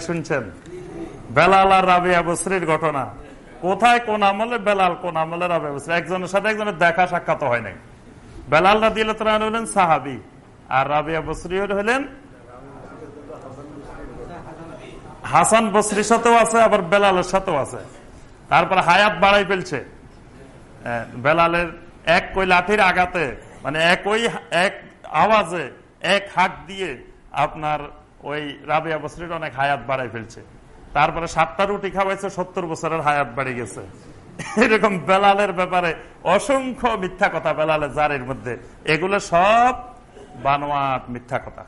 শুনছেন? বেলাল আর রাবিয়া বসরির ঘটনা। কোথায় কোন আমলে বেলাল, কোন আমলে বসরি একজনের সাথে একজনের দেখা সাক্ষাৎ হয় নাই। বেলাল রাদি হলেন সাহাবি, আর রাবিয়া বসরি হলেন হাসান বসরির সাথেও আছে, আবার বেলালের সাথেও আছে। তারপর হায়াত বাড়াই ফেলছে। বেলালের এক কই লাঠির আঘাতে মানে একই এক আওয়াজে, এক হাত দিয়ে আপনার ওই রাবিয়া বসরির অনেক হায়াত বাড়াই ফেলছে। তারপরে সাতটা রুটি খাওয়াইছে, সত্তর বছরের হায়াত বাড়ি গেছে। এরকম বেলালের ব্যাপারে অসংখ্য মিথ্যা কথা বেলালের জারের মধ্যে। এগুলো সব বানোয়াট মিথ্যা কথা।